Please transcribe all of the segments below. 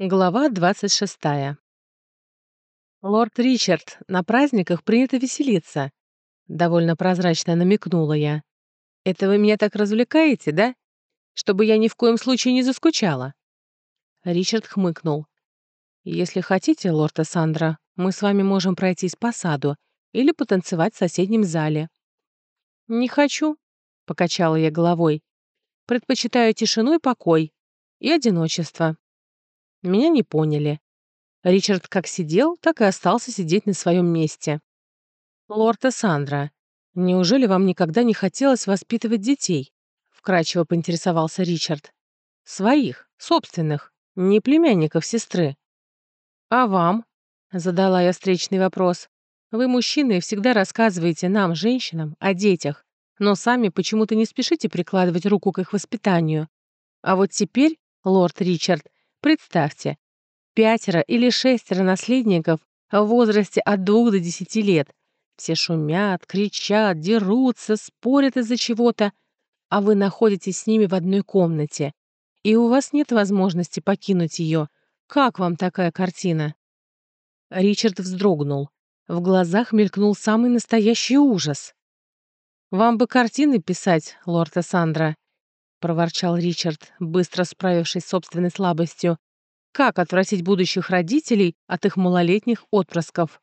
Глава 26. «Лорд Ричард, на праздниках принято веселиться», — довольно прозрачно намекнула я. «Это вы меня так развлекаете, да? Чтобы я ни в коем случае не заскучала». Ричард хмыкнул. «Если хотите, лорд Эссандра, мы с вами можем пройтись по саду или потанцевать в соседнем зале». «Не хочу», — покачала я головой. «Предпочитаю тишину и покой, и одиночество». Меня не поняли. Ричард как сидел, так и остался сидеть на своем месте. «Лорд Эссандра, неужели вам никогда не хотелось воспитывать детей?» вкрадчиво поинтересовался Ричард. «Своих, собственных, не племянников сестры». «А вам?» — задала я встречный вопрос. «Вы, мужчины, всегда рассказываете нам, женщинам, о детях, но сами почему-то не спешите прикладывать руку к их воспитанию. А вот теперь, лорд Ричард, Представьте, пятеро или шестеро наследников в возрасте от двух до десяти лет. Все шумят, кричат, дерутся, спорят из-за чего-то, а вы находитесь с ними в одной комнате, и у вас нет возможности покинуть ее. Как вам такая картина?» Ричард вздрогнул. В глазах мелькнул самый настоящий ужас. «Вам бы картины писать, лорд Эссандра», — проворчал Ричард, быстро справившись с собственной слабостью. «Как отвратить будущих родителей от их малолетних отпрысков?»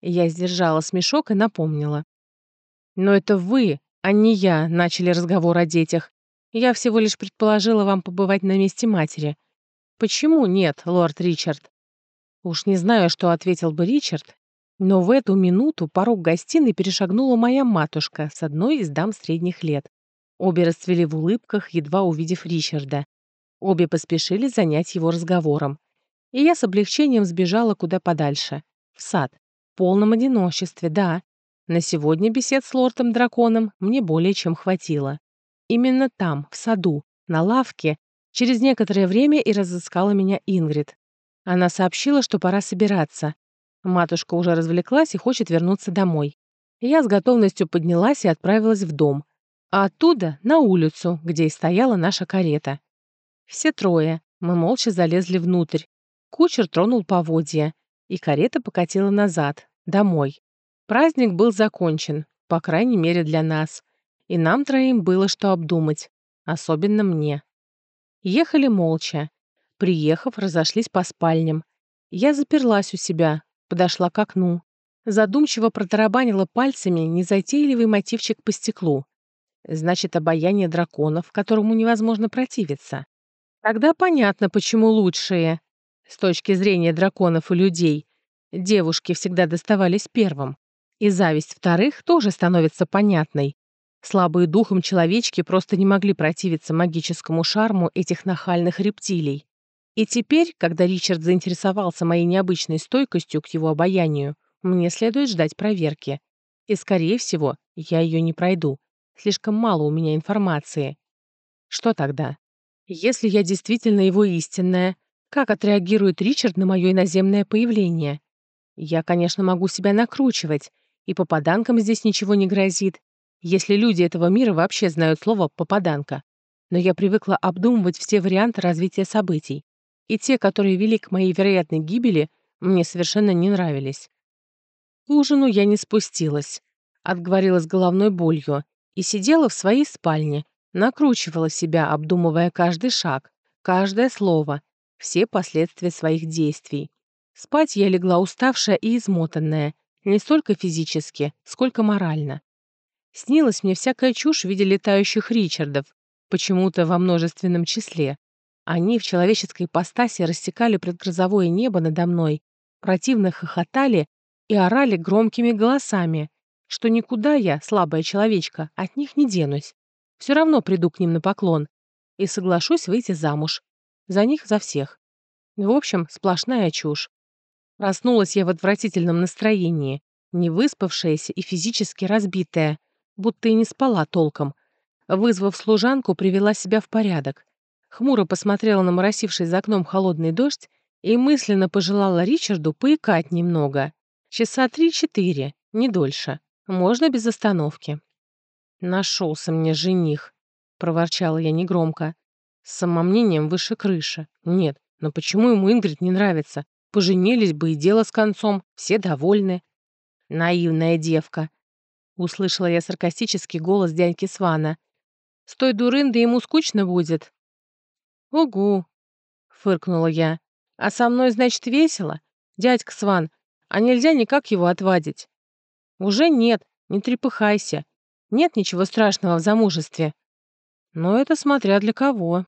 Я сдержала смешок и напомнила. «Но это вы, а не я, начали разговор о детях. Я всего лишь предположила вам побывать на месте матери. Почему нет, лорд Ричард?» Уж не знаю, что ответил бы Ричард, но в эту минуту порог гостиной перешагнула моя матушка с одной из дам средних лет. Обе расцвели в улыбках, едва увидев Ричарда. Обе поспешили занять его разговором. И я с облегчением сбежала куда подальше. В сад. В полном одиночестве, да. На сегодня бесед с лордом-драконом мне более чем хватило. Именно там, в саду, на лавке, через некоторое время и разыскала меня Ингрид. Она сообщила, что пора собираться. Матушка уже развлеклась и хочет вернуться домой. Я с готовностью поднялась и отправилась в дом, а оттуда на улицу, где и стояла наша карета. Все трое, мы молча залезли внутрь. Кучер тронул поводья, и карета покатила назад, домой. Праздник был закончен, по крайней мере для нас, и нам троим было что обдумать, особенно мне. Ехали молча. Приехав, разошлись по спальням. Я заперлась у себя, подошла к окну. Задумчиво протарабанила пальцами незатейливый мотивчик по стеклу. Значит, обаяние драконов, которому невозможно противиться. Тогда понятно, почему лучшие, с точки зрения драконов и людей, девушки всегда доставались первым. И зависть вторых тоже становится понятной. Слабые духом человечки просто не могли противиться магическому шарму этих нахальных рептилий. И теперь, когда Ричард заинтересовался моей необычной стойкостью к его обаянию, мне следует ждать проверки. И, скорее всего, я ее не пройду. Слишком мало у меня информации. Что тогда? Если я действительно его истинная, как отреагирует Ричард на мое иноземное появление? Я, конечно, могу себя накручивать, и попаданкам здесь ничего не грозит, если люди этого мира вообще знают слово «попаданка». Но я привыкла обдумывать все варианты развития событий, и те, которые вели к моей вероятной гибели, мне совершенно не нравились. К ужину я не спустилась, отговорилась головной болью и сидела в своей спальне, накручивала себя, обдумывая каждый шаг, каждое слово, все последствия своих действий. Спать я легла уставшая и измотанная, не столько физически, сколько морально. Снилась мне всякая чушь в виде летающих Ричардов, почему-то во множественном числе. Они в человеческой ипостаси рассекали предгрозовое небо надо мной, противно хохотали и орали громкими голосами, что никуда я, слабая человечка, от них не денусь. Все равно приду к ним на поклон и соглашусь выйти замуж. За них, за всех. В общем, сплошная чушь. Проснулась я в отвратительном настроении, не выспавшаяся и физически разбитая, будто и не спала толком. Вызвав служанку, привела себя в порядок. Хмуро посмотрела на моросивший за окном холодный дождь и мысленно пожелала Ричарду поикать немного. Часа три-четыре, не дольше. Можно без остановки. Нашелся мне жених, проворчала я негромко. С самомнением выше крыши. Нет, Но почему ему Ингрид не нравится? Поженились бы и дело с концом, все довольны. Наивная девка. Услышала я саркастический голос дядьки Свана. С той дурындой ему скучно будет. Угу, фыркнула я. А со мной, значит, весело? Дядька Сван, а нельзя никак его отвадить? Уже нет, не трепыхайся. Нет ничего страшного в замужестве. Но это смотря для кого.